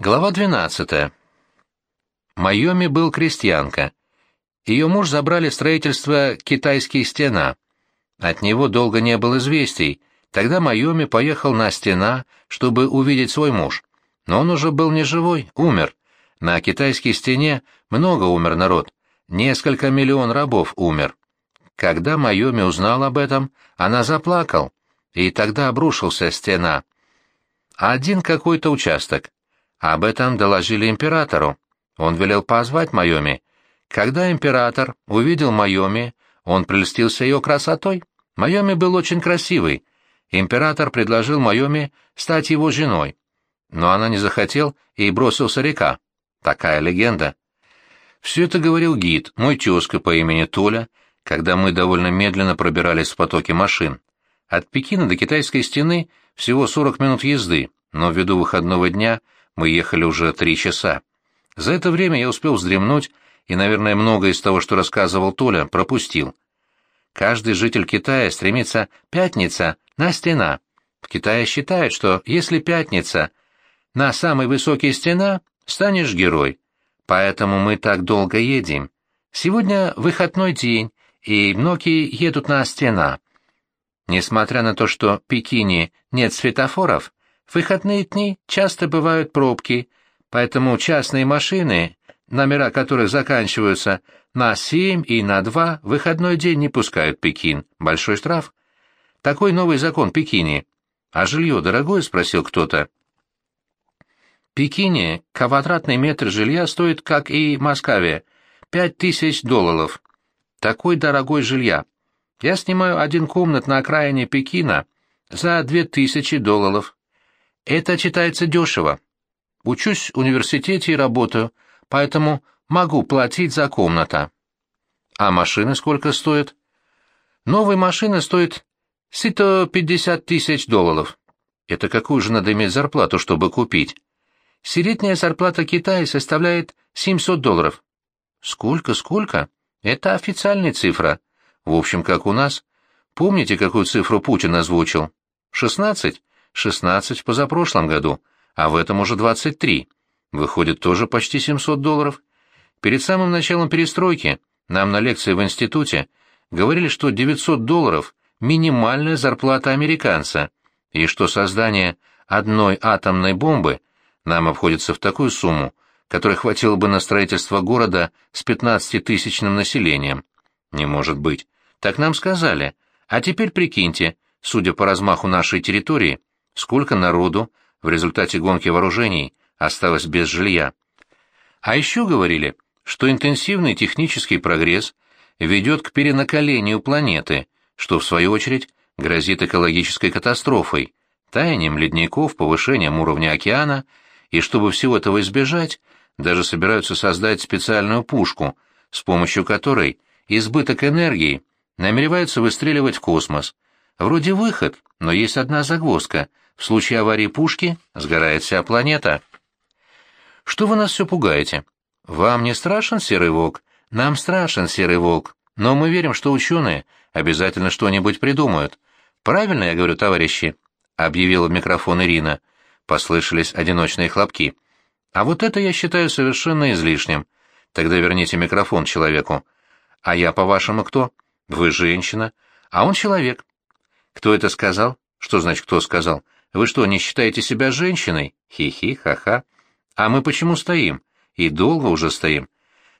Глава 12. Майоми был крестьянка. Ее муж забрали строительство «Китайские стена». От него долго не было известий. Тогда Майоми поехал на стена, чтобы увидеть свой муж. Но он уже был не живой, умер. На китайской стене много умер народ. Несколько миллион рабов умер. Когда Майоми узнал об этом, она заплакал, и тогда обрушился стена. Один какой-то участок. Об этом доложили императору. Он велел позвать Майоми. Когда император увидел Майоми, он прельстился ее красотой. Майоми был очень красивый. Император предложил Майоми стать его женой. Но она не захотел и бросился река. Такая легенда. Все это говорил гид, мой тезка по имени Толя, когда мы довольно медленно пробирались в потоке машин. От Пекина до Китайской стены всего 40 минут езды, но ввиду выходного дня – мы ехали уже три часа. За это время я успел вздремнуть и, наверное, многое из того, что рассказывал Толя, пропустил. Каждый житель Китая стремится «пятница» на стена. В Китае считают, что если пятница на самой высокой стена, станешь герой. Поэтому мы так долго едем. Сегодня выходной день, и многие едут на стена. Несмотря на то, что в Пекине нет светофоров, в выходные дни часто бывают пробки, поэтому частные машины, номера которых заканчиваются на 7 и на 2, в выходной день не пускают Пекин. Большой штраф. Такой новый закон Пекине. А жилье дорогое, спросил кто-то. Пекине квадратный метр жилья стоит, как и в Москве, пять тысяч долларов. Такой дорогой жилья. Я снимаю один комнат на окраине Пекина за две тысячи долларов. Это читается дешево. Учусь в университете и работаю, поэтому могу платить за комната. А машины сколько стоят? Новые машины стоят 150 тысяч долларов. Это какую же надо иметь зарплату, чтобы купить? Средняя зарплата Китая составляет 700 долларов. Сколько, сколько? Это официальная цифра. В общем, как у нас. Помните, какую цифру Путин озвучил? 16? 16 в позапрошлом году, а в этом уже 23. Выходит, тоже почти 700 долларов. Перед самым началом перестройки нам на лекции в институте говорили, что 900 долларов – минимальная зарплата американца, и что создание одной атомной бомбы нам обходится в такую сумму, которая хватило бы на строительство города с 15-тысячным населением. Не может быть. Так нам сказали. А теперь прикиньте, судя по размаху нашей территории, сколько народу в результате гонки вооружений осталось без жилья. А еще говорили, что интенсивный технический прогресс ведет к перенаколению планеты, что в свою очередь грозит экологической катастрофой, таянием ледников, повышением уровня океана, и чтобы всего этого избежать, даже собираются создать специальную пушку, с помощью которой избыток энергии намереваются выстреливать в космос. Вроде выход, но есть одна загвоздка — в случае аварии пушки сгорает вся планета. Что вы нас все пугаете? Вам не страшен серый волк? Нам страшен серый волк. Но мы верим, что ученые обязательно что-нибудь придумают. Правильно я говорю, товарищи? Объявила в микрофон Ирина. Послышались одиночные хлопки. А вот это я считаю совершенно излишним. Тогда верните микрофон человеку. А я, по-вашему, кто? Вы женщина, а он человек. Кто это сказал? Что значит, кто сказал? Вы что, не считаете себя женщиной? Хи-хи, ха-ха. А мы почему стоим? И долго уже стоим.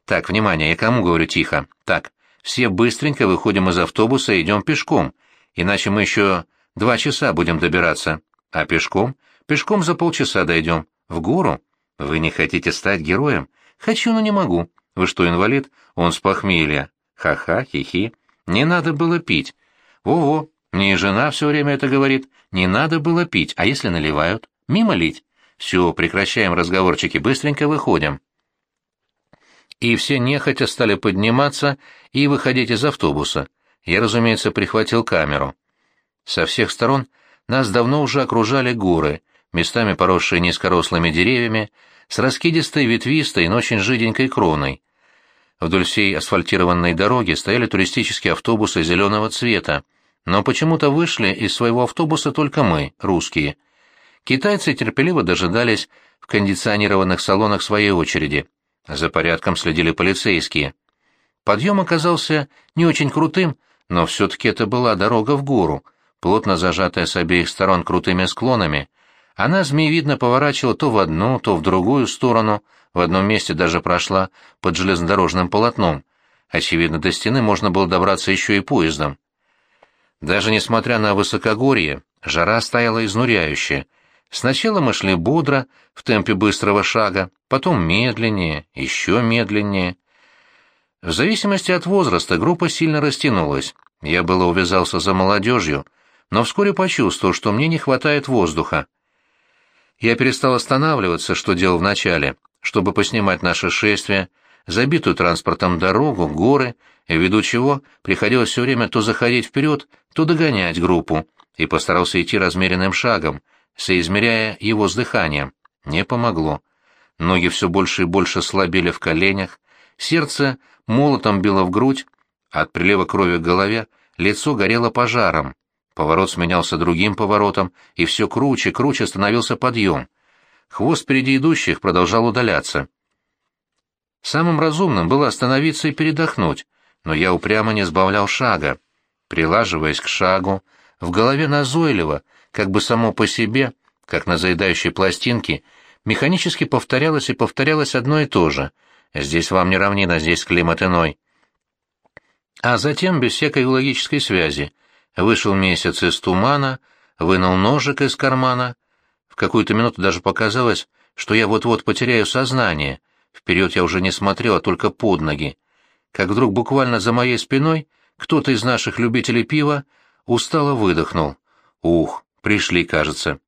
Так, внимание, я кому говорю тихо? Так, все быстренько выходим из автобуса и идем пешком, иначе мы еще два часа будем добираться. А пешком? Пешком за полчаса дойдем. В гору? Вы не хотите стать героем? Хочу, но не могу. Вы что, инвалид? Он с похмелья. Ха-ха, хи-хи. Не надо было пить. Во-во, мне жена все время это говорит. Не надо было пить, а если наливают? Мимо лить? Все, прекращаем разговорчики, быстренько выходим. И все нехотя стали подниматься и выходить из автобуса. Я, разумеется, прихватил камеру. Со всех сторон нас давно уже окружали горы, местами поросшие низкорослыми деревьями, с раскидистой ветвистой, но очень жиденькой кроной. Вдоль всей асфальтированной дороги стояли туристические автобусы зеленого цвета, но почему-то вышли из своего автобуса только мы, русские. Китайцы терпеливо дожидались в кондиционированных салонах своей очереди. За порядком следили полицейские. Подъем оказался не очень крутым, но все-таки это была дорога в гору, плотно зажатая с обеих сторон крутыми склонами. Она змеевидно поворачивала то в одну, то в другую сторону, в одном месте даже прошла под железнодорожным полотном. Очевидно, до стены можно было добраться еще и поездом. Даже несмотря на высокогорье, жара стояла изнуряющая. Сначала мы шли бодро, в темпе быстрого шага, потом медленнее, еще медленнее. В зависимости от возраста группа сильно растянулась. Я было увязался за молодежью, но вскоре почувствовал, что мне не хватает воздуха. Я перестал останавливаться, что делал вначале, чтобы поснимать наше шествие, забитую транспортом дорогу, горы, ввиду чего приходилось все время то заходить вперед, то догонять группу, и постарался идти размеренным шагом, соизмеряя его с дыханием. Не помогло. Ноги все больше и больше слабели в коленях, сердце молотом било в грудь, от прилива крови к голове лицо горело пожаром. Поворот сменялся другим поворотом, и все круче, круче становился подъем. Хвост впереди идущих продолжал удаляться. Самым разумным было остановиться и передохнуть, но я упрямо не сбавлял шага. Прилаживаясь к шагу, в голове назойливо, как бы само по себе, как на заедающей пластинке, механически повторялось и повторялось одно и то же. Здесь вам не равнина, здесь климат иной. А затем, без всякой логической связи, вышел месяц из тумана, вынул ножик из кармана. В какую-то минуту даже показалось, что я вот-вот потеряю сознание. Вперед я уже не смотрел, а только под ноги. Как вдруг буквально за моей спиной кто-то из наших любителей пива устало выдохнул. Ух, пришли, кажется.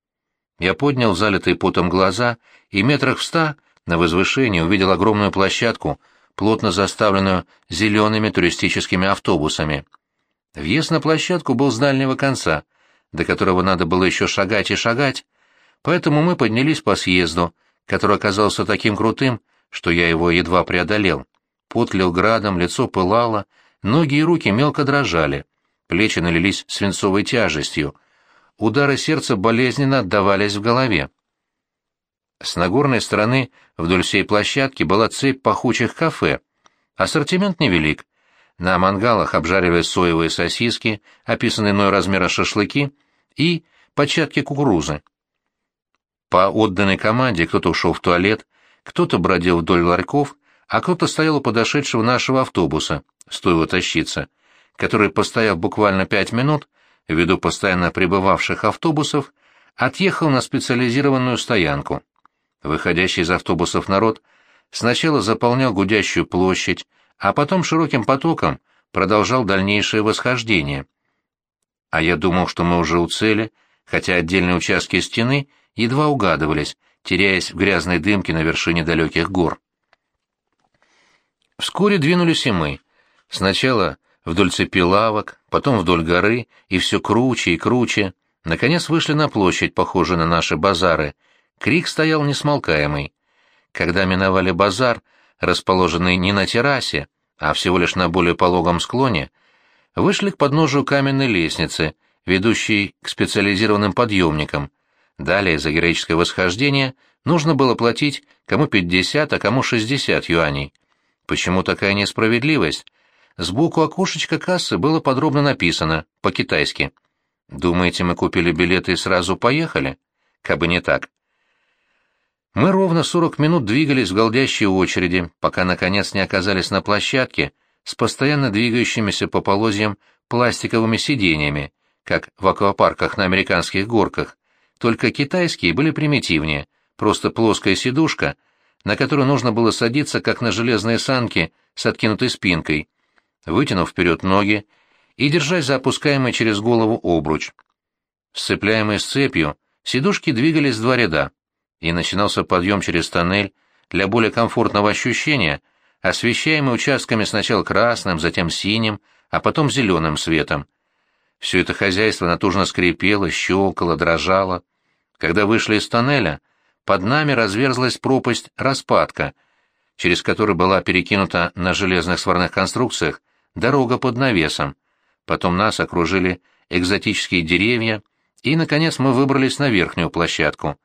Я поднял залитые потом глаза и метрах в ста на возвышении увидел огромную площадку, плотно заставленную зелеными туристическими автобусами. Въезд на площадку был с дальнего конца, до которого надо было еще шагать и шагать, поэтому мы поднялись по съезду, который оказался таким крутым, что я его едва преодолел. Пот лил градом, лицо пылало, ноги и руки мелко дрожали, плечи налились свинцовой тяжестью — удары сердца болезненно отдавались в голове. С нагорной стороны вдоль всей площадки была цепь пахучих кафе. Ассортимент невелик. На мангалах обжаривались соевые сосиски, описанные иной размера шашлыки и початки кукурузы. По отданной команде кто-то ушел в туалет, кто-то бродил вдоль ларьков, а кто-то стоял у подошедшего нашего автобуса, стоило тащиться, который, постояв буквально пять минут, ввиду постоянно прибывавших автобусов, отъехал на специализированную стоянку. Выходящий из автобусов народ сначала заполнял гудящую площадь, а потом широким потоком продолжал дальнейшее восхождение. А я думал, что мы уже у цели, хотя отдельные участки стены едва угадывались, теряясь в грязной дымке на вершине далеких гор. Вскоре двинулись и мы. Сначала вдоль цепи лавок, потом вдоль горы, и все круче и круче. Наконец вышли на площадь, похожую на наши базары. Крик стоял несмолкаемый. Когда миновали базар, расположенный не на террасе, а всего лишь на более пологом склоне, вышли к подножию каменной лестницы, ведущей к специализированным подъемникам. Далее за героическое восхождение нужно было платить кому 50, а кому 60 юаней. Почему такая несправедливость? Сбоку окошечка кассы было подробно написано, по-китайски. «Думаете, мы купили билеты и сразу поехали?» Кабы не так. Мы ровно сорок минут двигались в голдящей очереди, пока наконец не оказались на площадке с постоянно двигающимися по полозьям пластиковыми сиденьями, как в аквапарках на американских горках, только китайские были примитивнее, просто плоская сидушка, на которую нужно было садиться, как на железные санки с откинутой спинкой, вытянув вперед ноги и держась за опускаемый через голову обруч. Сцепляемые с цепью, сидушки двигались два ряда, и начинался подъем через тоннель для более комфортного ощущения, освещаемый участками сначала красным, затем синим, а потом зеленым светом. Все это хозяйство натужно скрипело, щелкало, дрожало. Когда вышли из тоннеля, под нами разверзлась пропасть распадка, через которую была перекинута на железных сварных конструкциях дорога под навесом. Потом нас окружили экзотические деревья, и, наконец, мы выбрались на верхнюю площадку.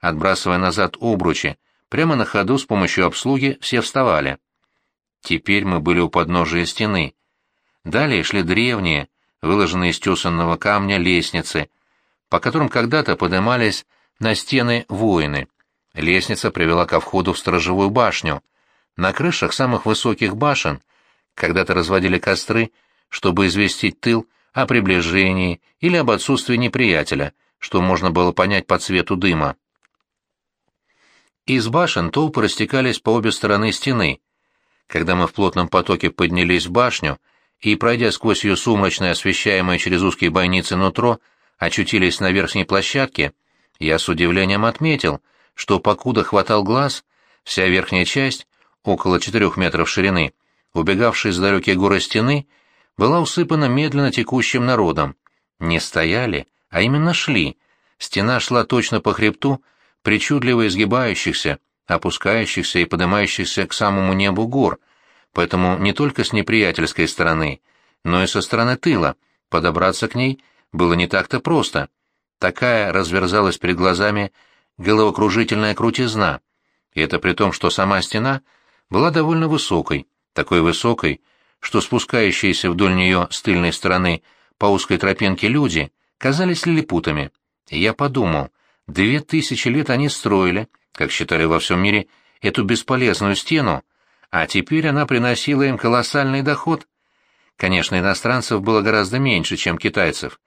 отбрасывая назад обручи. Прямо на ходу с помощью обслуги все вставали. Теперь мы были у подножия стены. Далее шли древние, выложенные из тесанного камня лестницы, по которым когда-то поднимались на стены воины. Лестница привела ко входу в сторожевую башню. На крышах самых высоких башен когда-то разводили костры, чтобы известить тыл о приближении или об отсутствии неприятеля, что можно было понять по цвету дыма. Из башен толпы растекались по обе стороны стены. Когда мы в плотном потоке поднялись в башню и, пройдя сквозь ее сумрачное, освещаемое через узкие бойницы нутро, очутились на верхней площадке, я с удивлением отметил, что покуда хватал глаз, вся верхняя часть, около четырех метров ширины, убегавшей с далекие горы стены, была усыпана медленно текущим народом. Не стояли, а именно шли. Стена шла точно по хребту, причудливо изгибающихся, опускающихся и поднимающихся к самому небу гор, поэтому не только с неприятельской стороны, но и со стороны тыла, подобраться к ней было не так-то просто. Такая разверзалась перед глазами головокружительная крутизна, и это при том, что сама стена была довольно высокой, такой высокой, что спускающиеся вдоль нее с тыльной стороны по узкой тропинке люди казались лилипутами. И я подумал, две тысячи лет они строили, как считали во всем мире, эту бесполезную стену, а теперь она приносила им колоссальный доход. Конечно, иностранцев было гораздо меньше, чем китайцев,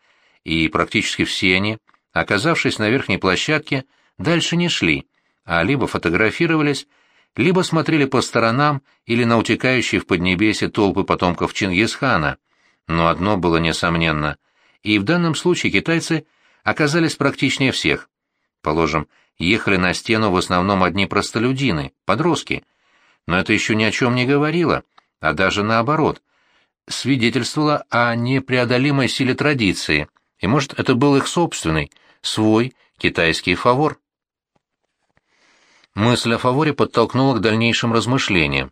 и практически все они, оказавшись на верхней площадке, дальше не шли, а либо фотографировались, либо смотрели по сторонам или на утекающие в Поднебесье толпы потомков Чингисхана. Но одно было несомненно, и в данном случае китайцы оказались практичнее всех. Положим, ехали на стену в основном одни простолюдины, подростки. Но это еще ни о чем не говорило, а даже наоборот, свидетельствовало о непреодолимой силе традиции, и, может, это был их собственный, свой китайский фавор. Мысль о фаворе подтолкнула к дальнейшим размышлениям.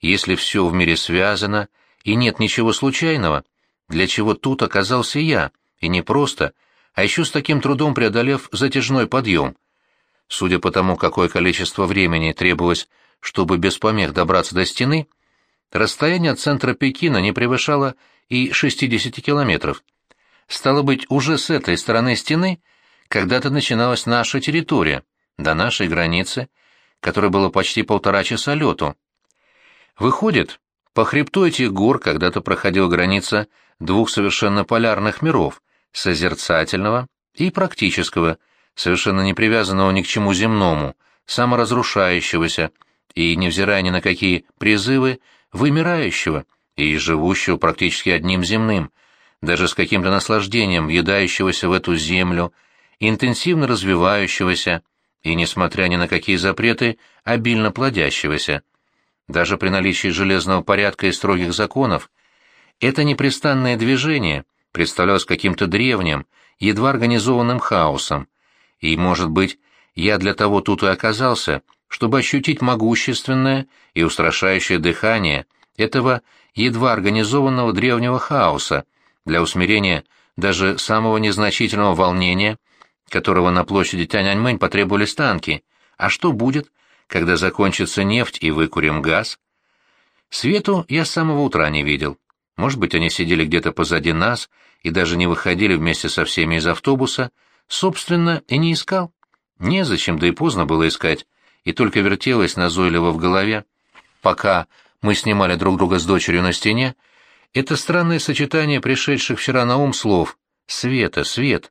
Если все в мире связано и нет ничего случайного, для чего тут оказался я, и не просто, а еще с таким трудом преодолев затяжной подъем? Судя по тому, какое количество времени требовалось, чтобы без помех добраться до стены, расстояние от центра Пекина не превышало и 60 километров. Стало быть, уже с этой стороны стены когда-то начиналась наша территория, до нашей границы, которой было почти полтора часа лету. Выходит, по хребту этих гор когда-то проходила граница двух совершенно полярных миров, созерцательного и практического, совершенно не привязанного ни к чему земному, саморазрушающегося и, невзирая ни на какие призывы, вымирающего и живущего практически одним земным, даже с каким-то наслаждением въедающегося в эту землю, интенсивно развивающегося, и, несмотря ни на какие запреты, обильно плодящегося. Даже при наличии железного порядка и строгих законов, это непрестанное движение представлялось каким-то древним, едва организованным хаосом, и, может быть, я для того тут и оказался, чтобы ощутить могущественное и устрашающее дыхание этого едва организованного древнего хаоса, для усмирения даже самого незначительного волнения — которого на площади Тяньаньмэнь потребовались танки. А что будет, когда закончится нефть и выкурим газ? Свету я с самого утра не видел. Может быть, они сидели где-то позади нас и даже не выходили вместе со всеми из автобуса. Собственно, и не искал. Незачем, да и поздно было искать. И только вертелось назойливо в голове. Пока мы снимали друг друга с дочерью на стене, это странное сочетание пришедших вчера на ум слов «Света, свет»,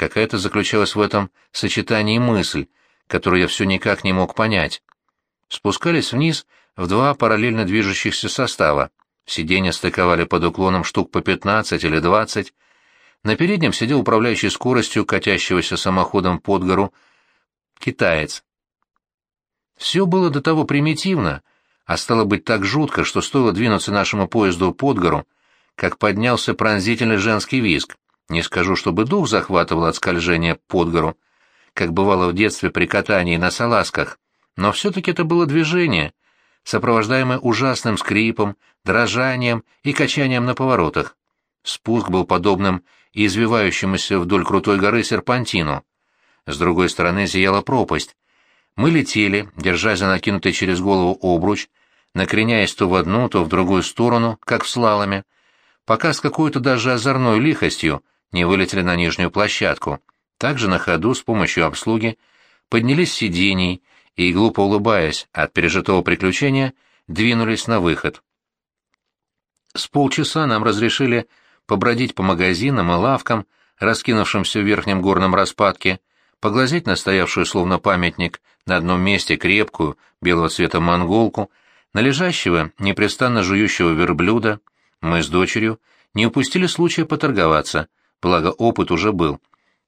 Какая-то заключалась в этом сочетании мысль, которую я все никак не мог понять. Спускались вниз в два параллельно движущихся состава. Сиденья стыковали под уклоном штук по 15 или 20. На переднем сидел управляющий скоростью катящегося самоходом под гору китаец. Все было до того примитивно, а стало быть так жутко, что стоило двинуться нашему поезду под гору, как поднялся пронзительный женский визг. Не скажу, чтобы дух захватывал от скольжения под гору, как бывало в детстве при катании на салазках, но все-таки это было движение, сопровождаемое ужасным скрипом, дрожанием и качанием на поворотах. Спуск был подобным извивающемуся вдоль крутой горы серпантину. с другой стороны зияла пропасть. Мы летели, держась за накинутый через голову обруч, накреняясь то в одну, то в другую сторону, как в слаломе, пока с какой-то даже озорной лихостью не вылетели на нижнюю площадку. Также на ходу с помощью обслуги поднялись с сидений и, глупо улыбаясь от пережитого приключения, двинулись на выход. С полчаса нам разрешили побродить по магазинам и лавкам, раскинувшимся в верхнем горном распадке, поглазеть на стоявшую словно памятник на одном месте крепкую, белого цвета монголку, на лежащего, непрестанно жующего верблюда, мы с дочерью не упустили случая поторговаться, благо опыт уже был.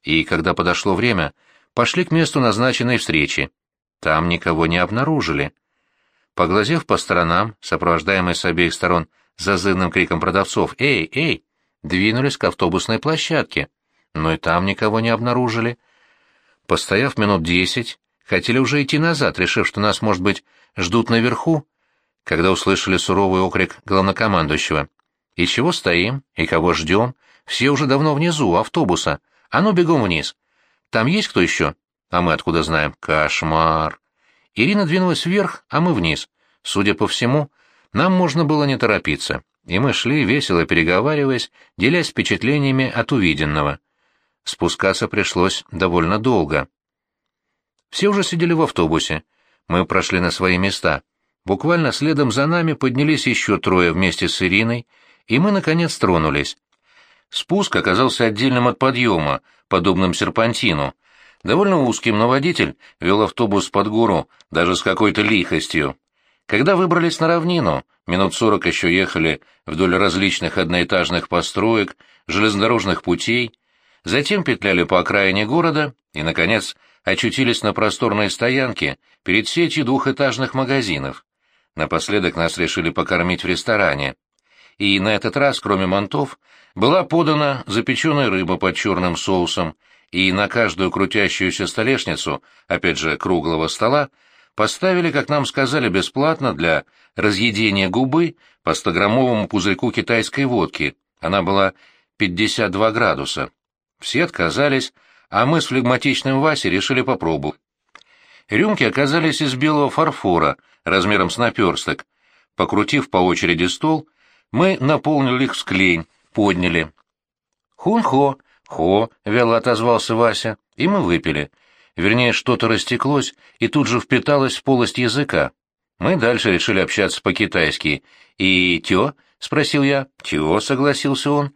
И когда подошло время, пошли к месту назначенной встречи. Там никого не обнаружили. Поглазев по сторонам, сопровождаемые с обеих сторон зазывным криком продавцов «Эй, эй!», двинулись к автобусной площадке. Но и там никого не обнаружили. Постояв минут десять, хотели уже идти назад, решив, что нас, может быть, ждут наверху, когда услышали суровый окрик главнокомандующего. «И чего стоим? И кого ждем? Все уже давно внизу, автобуса. А ну, бегом вниз. Там есть кто еще? А мы откуда знаем? Кошмар!» Ирина двинулась вверх, а мы вниз. Судя по всему, нам можно было не торопиться, и мы шли, весело переговариваясь, делясь впечатлениями от увиденного. Спускаться пришлось довольно долго. Все уже сидели в автобусе. Мы прошли на свои места. Буквально следом за нами поднялись еще трое вместе с Ириной, и мы, наконец, тронулись. Спуск оказался отдельным от подъема, подобным серпантину. Довольно узким, но водитель вел автобус под гору, даже с какой-то лихостью. Когда выбрались на равнину, минут сорок еще ехали вдоль различных одноэтажных построек, железнодорожных путей, затем петляли по окраине города и, наконец, очутились на просторной стоянке перед сетью двухэтажных магазинов. Напоследок нас решили покормить в ресторане. И на этот раз, кроме мантов, была подана запеченная рыба под черным соусом, и на каждую крутящуюся столешницу, опять же круглого стола, поставили, как нам сказали, бесплатно для разъедения губы по стограммовому пузырьку китайской водки. Она была 52 градуса. Все отказались, а мы с флегматичным Васей решили попробовать. Рюмки оказались из белого фарфора, размером с наперсток. Покрутив по очереди стол, мы наполнили их склень, подняли. «Хун-хо, хо», — вяло отозвался Вася, и мы выпили. Вернее, что-то растеклось и тут же впиталось в полость языка. Мы дальше решили общаться по-китайски. «И тё?» — спросил я. «Тё», — согласился он.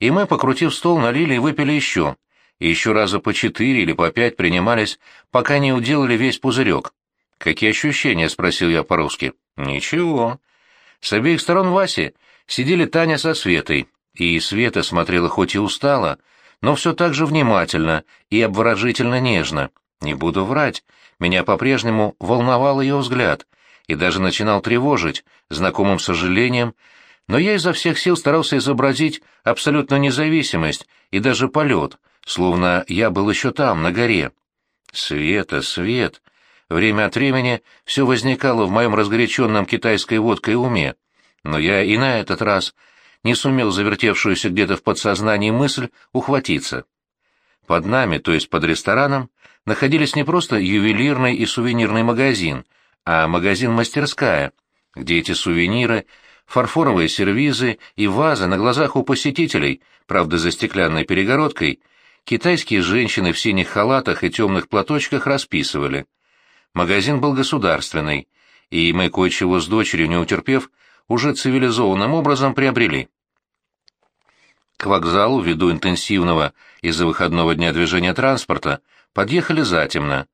И мы, покрутив стол, налили и выпили еще. И еще раза по четыре или по пять принимались, пока не уделали весь пузырек. «Какие ощущения?» — спросил я по-русски. «Ничего». С обеих сторон Васи сидели Таня со Светой, и Света смотрела хоть и устала, но все так же внимательно и обворожительно нежно. Не буду врать, меня по-прежнему волновал ее взгляд и даже начинал тревожить, знакомым сожалением, но я изо всех сил старался изобразить абсолютную независимость и даже полет, словно я был еще там, на горе. Света, свет! Время от времени все возникало в моем разгоряченном китайской водкой уме, но я и на этот раз не сумел завертевшуюся где-то в подсознании мысль ухватиться. Под нами, то есть под рестораном, находились не просто ювелирный и сувенирный магазин, а магазин-мастерская, где эти сувениры, фарфоровые сервизы и вазы на глазах у посетителей, правда за стеклянной перегородкой, китайские женщины в синих халатах и темных платочках расписывали. Магазин был государственный, и мы кое-чего с дочерью, не утерпев, уже цивилизованным образом приобрели. К вокзалу, ввиду интенсивного из-за выходного дня движения транспорта, подъехали затемно.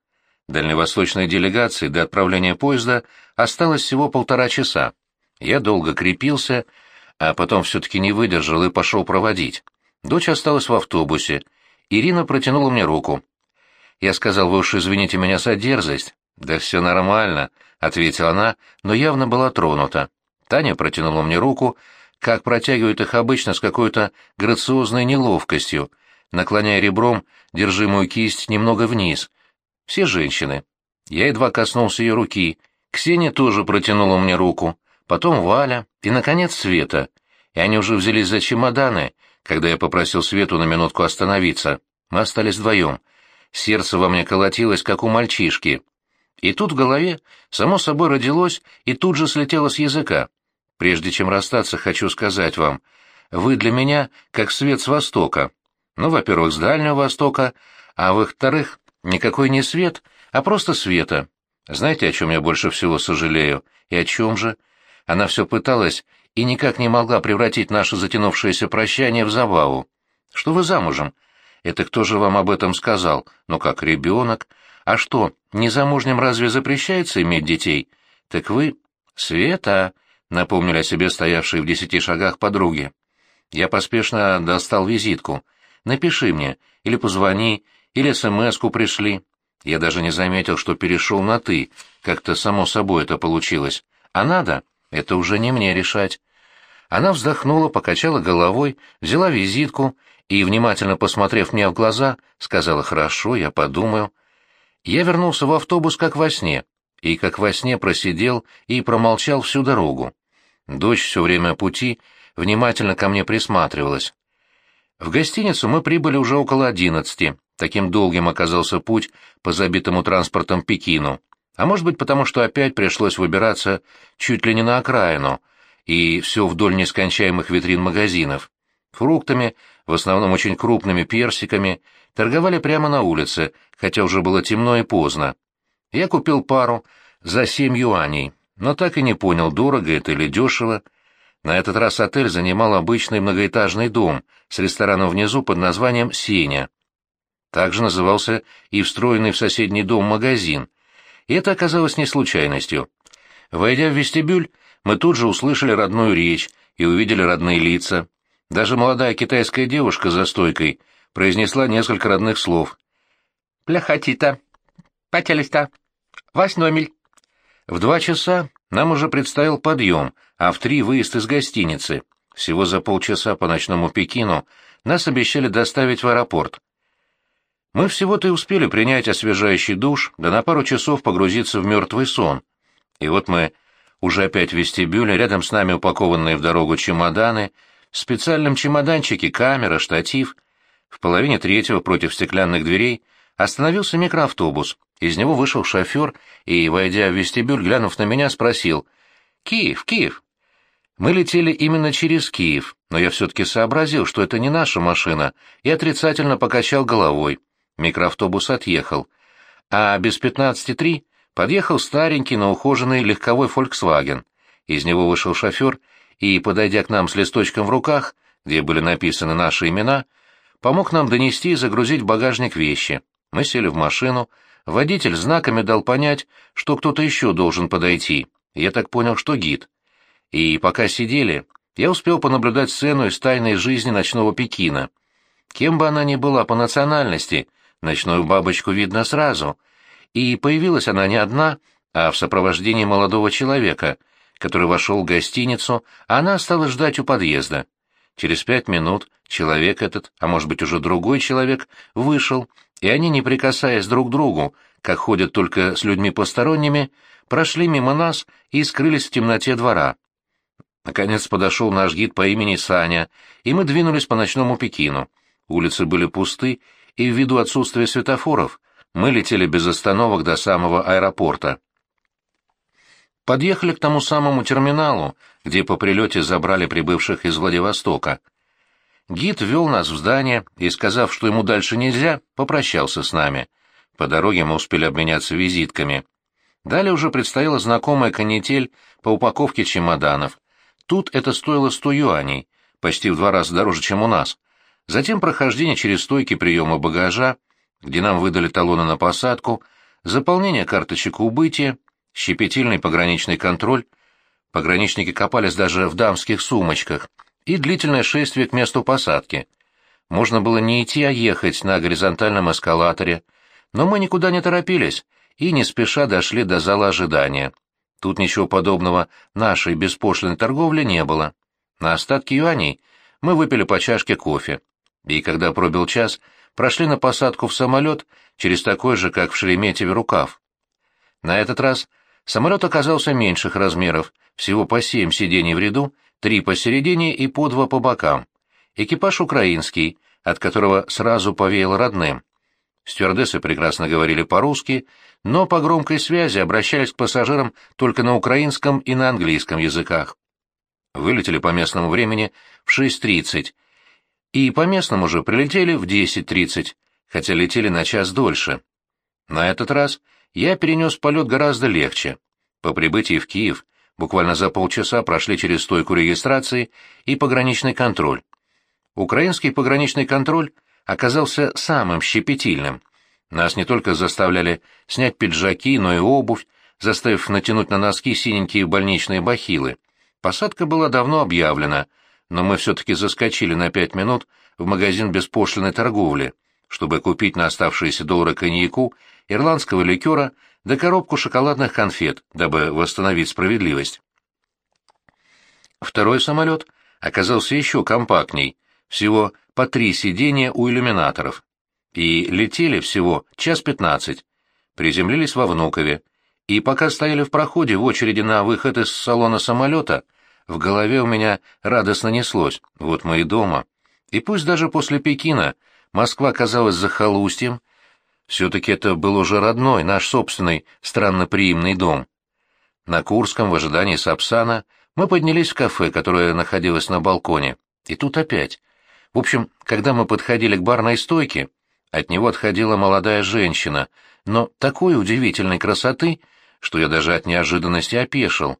Дальневосточной делегации до отправления поезда осталось всего полтора часа. Я долго крепился, а потом все-таки не выдержал и пошел проводить. Дочь осталась в автобусе. Ирина протянула мне руку. Я сказал, вы уж извините меня за дерзость. «Да все нормально», — ответила она, но явно была тронута. Таня протянула мне руку, как протягивают их обычно с какой-то грациозной неловкостью, наклоняя ребром держимую кисть немного вниз. Все женщины. Я едва коснулся ее руки. Ксения тоже протянула мне руку. Потом Валя и, наконец, Света. И они уже взялись за чемоданы, когда я попросил Свету на минутку остановиться. Мы остались вдвоем. сердце во мне колотилось, как у мальчишки. И тут в голове само собой родилось и тут же слетело с языка. Прежде чем расстаться, хочу сказать вам, вы для меня как свет с востока. Ну, во-первых, с Дальнего Востока, а во-вторых, никакой не свет, а просто света. Знаете, о чем я больше всего сожалею? И о чем же? Она все пыталась и никак не могла превратить наше затянувшееся прощание в забаву. Что вы замужем? Это кто же вам об этом сказал? Ну как, ребенок? А что, незамужним разве запрещается иметь детей? Так вы... Света, напомнили о себе стоявшие в десяти шагах подруги. Я поспешно достал визитку. Напиши мне, или позвони, или смс-ку пришли. Я даже не заметил, что перешел на «ты», как-то само собой это получилось. А надо? Это уже не мне решать. Она вздохнула, покачала головой, взяла визитку и, внимательно посмотрев мне в глаза, сказала «Хорошо, я подумаю». Я вернулся в автобус как во сне, и как во сне просидел и промолчал всю дорогу. Дочь все время пути внимательно ко мне присматривалась. В гостиницу мы прибыли уже около одиннадцати. Таким долгим оказался путь по забитому транспортом Пекину. А может быть, потому что опять пришлось выбираться чуть ли не на окраину, и все вдоль нескончаемых витрин магазинов. Фруктами, в основном очень крупными персиками, торговали прямо на улице, хотя уже было темно и поздно. Я купил пару за семь юаней, но так и не понял, дорого это или дешево. На этот раз отель занимал обычный многоэтажный дом с рестораном внизу под названием «Сеня». Также назывался и встроенный в соседний дом магазин, и это оказалось не случайностью. Войдя в вестибюль, мы тут же услышали родную речь и увидели родные лица. Даже молодая китайская девушка за стойкой произнесла несколько родных слов. «Пляхатита», «Пателиста», «Вась номель». В два часа нам уже предстоял подъем, а в три выезд из гостиницы. Всего за полчаса по ночному Пекину нас обещали доставить в аэропорт. Мы всего-то и успели принять освежающий душ, да на пару часов погрузиться в мертвый сон. И вот мы уже опять в вестибюле, рядом с нами упакованные в дорогу чемоданы, в специальном чемоданчике камера, штатив. В половине третьего против стеклянных дверей остановился микроавтобус. Из него вышел шофер и, войдя в вестибюль, глянув на меня, спросил «Киев, Киев». Мы летели именно через Киев, но я все-таки сообразил, что это не наша машина, и отрицательно покачал головой. Микроавтобус отъехал. А без пятнадцати три подъехал старенький, но ухоженный легковой «Фольксваген». Из него вышел шофер и, подойдя к нам с листочком в руках, где были написаны наши имена, помог нам донести и загрузить в багажник вещи. Мы сели в машину, водитель знаками дал понять, что кто-то еще должен подойти. Я так понял, что гид. И пока сидели, я успел понаблюдать сцену из тайной жизни ночного Пекина. Кем бы она ни была по национальности — Ночную бабочку видно сразу. И появилась она не одна, а в сопровождении молодого человека, который вошел в гостиницу, а она осталась ждать у подъезда. Через пять минут человек этот, а может быть уже другой человек, вышел, и они, не прикасаясь друг к другу, как ходят только с людьми посторонними, прошли мимо нас и скрылись в темноте двора. Наконец подошел наш гид по имени Саня, и мы двинулись по ночному Пекину. Улицы были пусты, и ввиду отсутствия светофоров мы летели без остановок до самого аэропорта. Подъехали к тому самому терминалу, где по прилете забрали прибывших из Владивостока. Гид вел нас в здание и, сказав, что ему дальше нельзя, попрощался с нами. По дороге мы успели обменяться визитками. Далее уже предстояла знакомая канитель по упаковке чемоданов. Тут это стоило 100 юаней, почти в два раза дороже, чем у нас — Затем прохождение через стойки приема багажа, где нам выдали талоны на посадку, заполнение карточек убытия, щепетильный пограничный контроль, пограничники копались даже в дамских сумочках, и длительное шествие к месту посадки. Можно было не идти, а ехать на горизонтальном эскалаторе, но мы никуда не торопились и не спеша дошли до зала ожидания. Тут ничего подобного нашей беспошлиной торговли не было. На остатки юаней мы выпили по чашке кофе и когда пробил час, прошли на посадку в самолет через такой же, как в Шереметьеве, рукав. На этот раз самолет оказался меньших размеров, всего по семь сидений в ряду, три посередине и по два по бокам. Экипаж украинский, от которого сразу повеял родным. Стюардессы прекрасно говорили по-русски, но по громкой связи обращались к пассажирам только на украинском и на английском языках. Вылетели по местному времени в 6.30, и по местному же прилетели в 10.30, хотя летели на час дольше. На этот раз я перенес полет гораздо легче. По прибытии в Киев буквально за полчаса прошли через стойку регистрации и пограничный контроль. Украинский пограничный контроль оказался самым щепетильным. Нас не только заставляли снять пиджаки, но и обувь, заставив натянуть на носки синенькие больничные бахилы. Посадка была давно объявлена, но мы все-таки заскочили на пять минут в магазин беспошлиной торговли, чтобы купить на оставшиеся доллары коньяку, ирландского ликера да коробку шоколадных конфет, дабы восстановить справедливость. Второй самолет оказался еще компактней, всего по три сидения у иллюминаторов. И летели всего час пятнадцать. Приземлились во Внукове. И пока стояли в проходе в очереди на выход из салона самолета, в голове у меня радостно неслось. Вот мы и дома. И пусть даже после Пекина Москва казалась захолустьем, все-таки это был уже родной, наш собственный, странноприимный дом. На Курском, в ожидании Сапсана, мы поднялись в кафе, которое находилось на балконе. И тут опять. В общем, когда мы подходили к барной стойке, от него отходила молодая женщина, но такой удивительной красоты, что я даже от неожиданности опешил.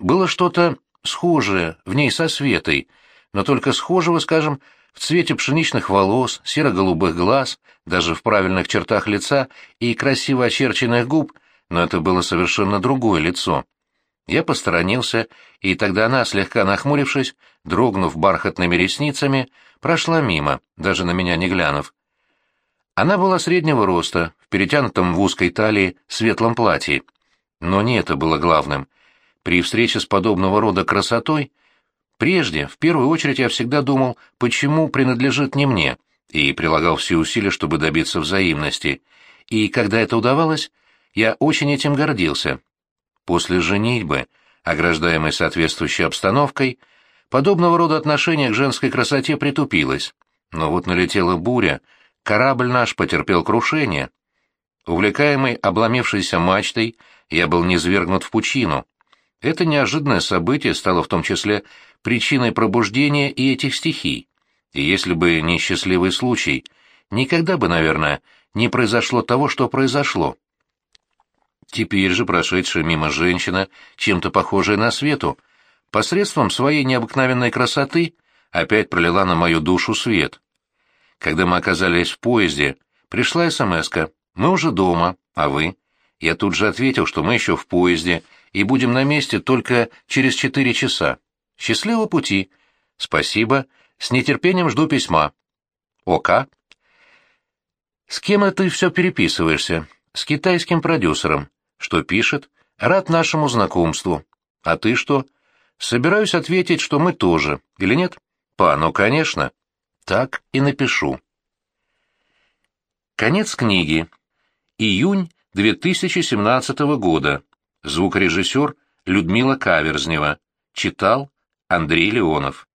Было что-то схожее в ней со Светой, но только схожего, скажем, в цвете пшеничных волос, серо-голубых глаз, даже в правильных чертах лица и красиво очерченных губ, но это было совершенно другое лицо. Я посторонился, и тогда она, слегка нахмурившись, дрогнув бархатными ресницами, прошла мимо, даже на меня не глянув. Она была среднего роста, в перетянутом в узкой талии светлом платье. Но не это было главным. При встрече с подобного рода красотой, прежде, в первую очередь, я всегда думал, почему принадлежит не мне, и прилагал все усилия, чтобы добиться взаимности. И когда это удавалось, я очень этим гордился. После женитьбы, ограждаемой соответствующей обстановкой, подобного рода отношение к женской красоте притупилось. Но вот налетела буря, корабль наш потерпел крушение. Увлекаемый обломившейся мачтой, я был низвергнут в пучину. Это неожиданное событие стало в том числе причиной пробуждения и этих стихий. И если бы не счастливый случай, никогда бы, наверное, не произошло того, что произошло. Теперь же прошедшая мимо женщина, чем-то похожая на свету, посредством своей необыкновенной красоты опять пролила на мою душу свет. Когда мы оказались в поезде, пришла смс -ка. «Мы уже дома, а вы?» Я тут же ответил, что мы еще в поезде и будем на месте только через четыре часа. Счастливого пути. Спасибо. С нетерпением жду письма. ОК. С кем это ты все переписываешься? С китайским продюсером. Что пишет? Рад нашему знакомству. А ты что? Собираюсь ответить, что мы тоже. Или нет? Па, ну, конечно. Так и напишу. Конец книги. Июнь 2017 года. Звукорежиссер Людмила Каверзнева. Читал Андрей Леонов.